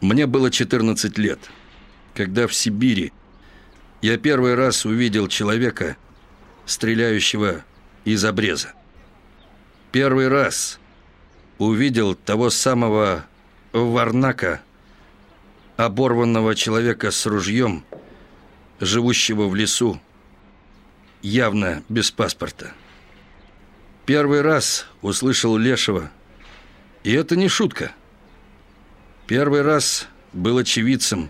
Мне было 14 лет, когда в Сибири я первый раз увидел человека, стреляющего из обреза. Первый раз увидел того самого Варнака, оборванного человека с ружьем, живущего в лесу, явно без паспорта. Первый раз услышал Лешего, и это не шутка. Первый раз был очевидцем,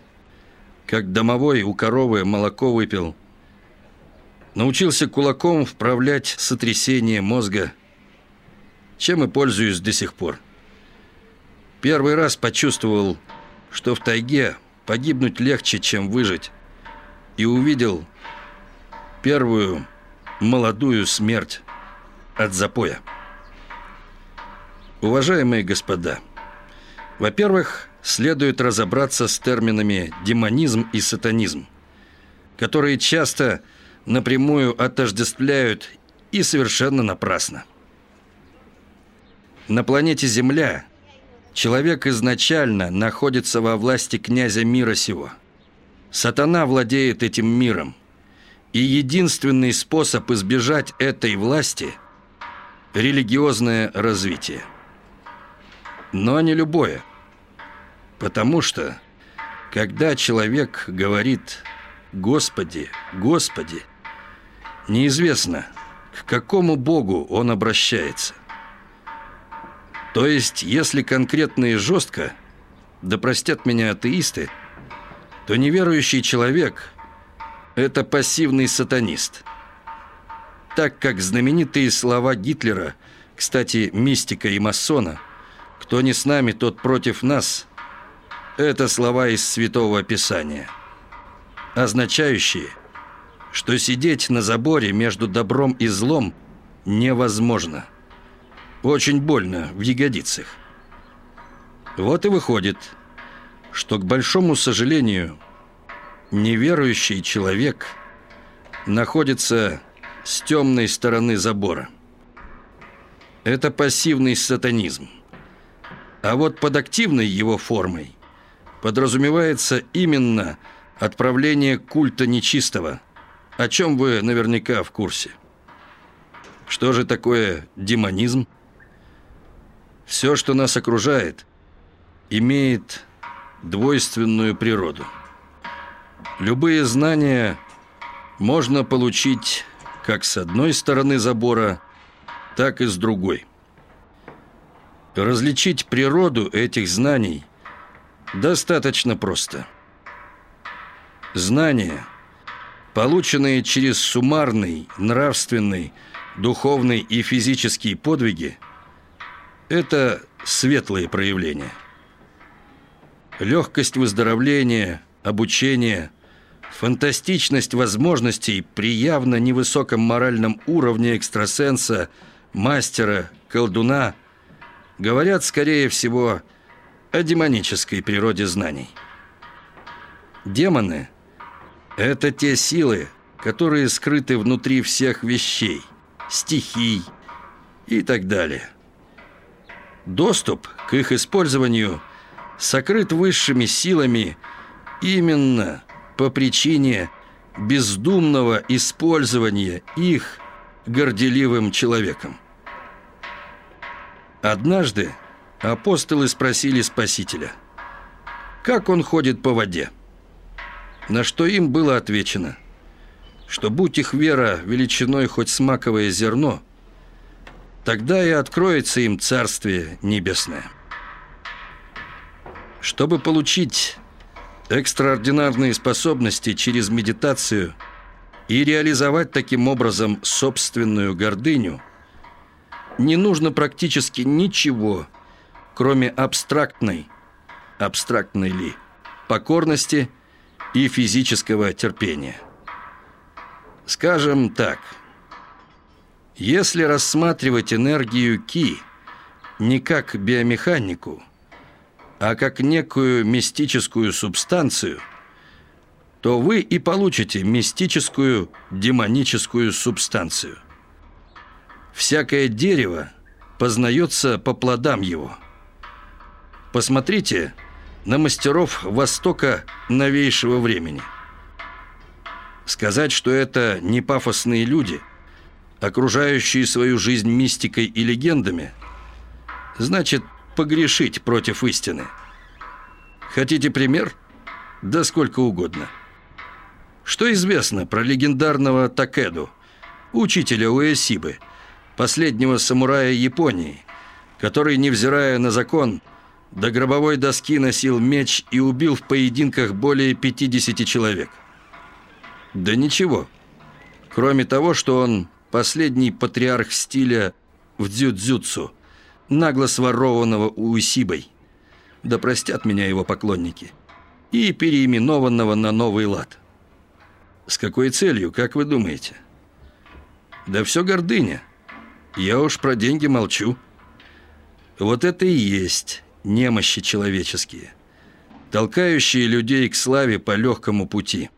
как домовой у коровы молоко выпил. Научился кулаком вправлять сотрясение мозга, чем и пользуюсь до сих пор. Первый раз почувствовал, что в тайге погибнуть легче, чем выжить, и увидел первую молодую смерть от запоя. Уважаемые господа, во-первых, следует разобраться с терминами демонизм и сатанизм, которые часто напрямую отождествляют и совершенно напрасно. На планете Земля человек изначально находится во власти князя мира сего. Сатана владеет этим миром, и единственный способ избежать этой власти – религиозное развитие. Но не любое – Потому что, когда человек говорит «Господи, Господи», неизвестно, к какому Богу он обращается. То есть, если конкретно и жестко, да простят меня атеисты, то неверующий человек – это пассивный сатанист. Так как знаменитые слова Гитлера, кстати, мистика и масона, «Кто не с нами, тот против нас», это слова из Святого Писания, означающие, что сидеть на заборе между добром и злом невозможно. Очень больно в ягодицах. Вот и выходит, что, к большому сожалению, неверующий человек находится с темной стороны забора. Это пассивный сатанизм. А вот под активной его формой подразумевается именно отправление культа нечистого, о чем вы наверняка в курсе. Что же такое демонизм? Все, что нас окружает, имеет двойственную природу. Любые знания можно получить как с одной стороны забора, так и с другой. Различить природу этих знаний Достаточно просто. Знания, полученные через суммарный, нравственный, духовный и физический подвиги, это светлые проявления. Легкость выздоровления, обучения, фантастичность возможностей при явно невысоком моральном уровне экстрасенса, мастера, колдуна говорят, скорее всего, о демонической природе знаний. Демоны – это те силы, которые скрыты внутри всех вещей, стихий и так далее. Доступ к их использованию сокрыт высшими силами именно по причине бездумного использования их горделивым человеком. Однажды апостолы спросили Спасителя, как он ходит по воде. На что им было отвечено, что будь их вера величиной хоть смаковое зерно, тогда и откроется им Царствие Небесное. Чтобы получить экстраординарные способности через медитацию и реализовать таким образом собственную гордыню, не нужно практически ничего – кроме абстрактной, абстрактной ли, покорности и физического терпения. Скажем так, если рассматривать энергию Ки не как биомеханику, а как некую мистическую субстанцию, то вы и получите мистическую демоническую субстанцию. Всякое дерево познается по плодам его – Посмотрите на мастеров Востока новейшего времени. Сказать, что это не пафосные люди, окружающие свою жизнь мистикой и легендами, значит погрешить против истины. Хотите пример? Да сколько угодно. Что известно про легендарного Такеду, учителя Уэсибы, последнего самурая Японии, который, невзирая на закон, до гробовой доски носил меч и убил в поединках более 50 человек. Да ничего. Кроме того, что он последний патриарх стиля в дзюдзюцу, нагло сворованного Уэсибой. Да простят меня его поклонники. И переименованного на новый лад. С какой целью, как вы думаете? Да все гордыня. Я уж про деньги молчу. Вот это и есть немощи человеческие, толкающие людей к славе по легкому пути.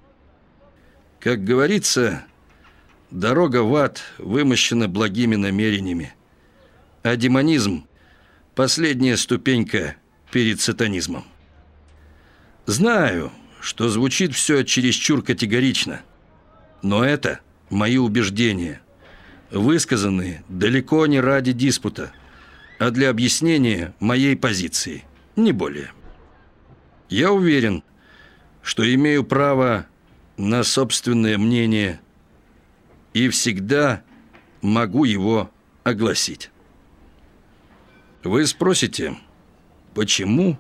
Как говорится, дорога в ад вымощена благими намерениями, а демонизм – последняя ступенька перед сатанизмом. Знаю, что звучит все чересчур категорично, но это мои убеждения, высказанные далеко не ради диспута – а для объяснения моей позиции, не более. Я уверен, что имею право на собственное мнение и всегда могу его огласить. Вы спросите, почему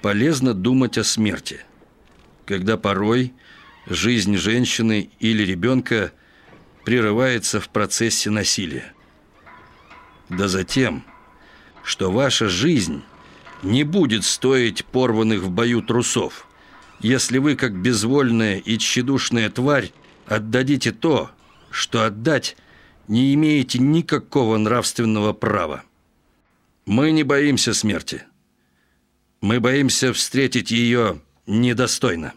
полезно думать о смерти, когда порой жизнь женщины или ребенка прерывается в процессе насилия? Да затем, что ваша жизнь не будет стоить порванных в бою трусов, если вы, как безвольная и тщедушная тварь, отдадите то, что отдать не имеете никакого нравственного права. Мы не боимся смерти. Мы боимся встретить ее недостойно.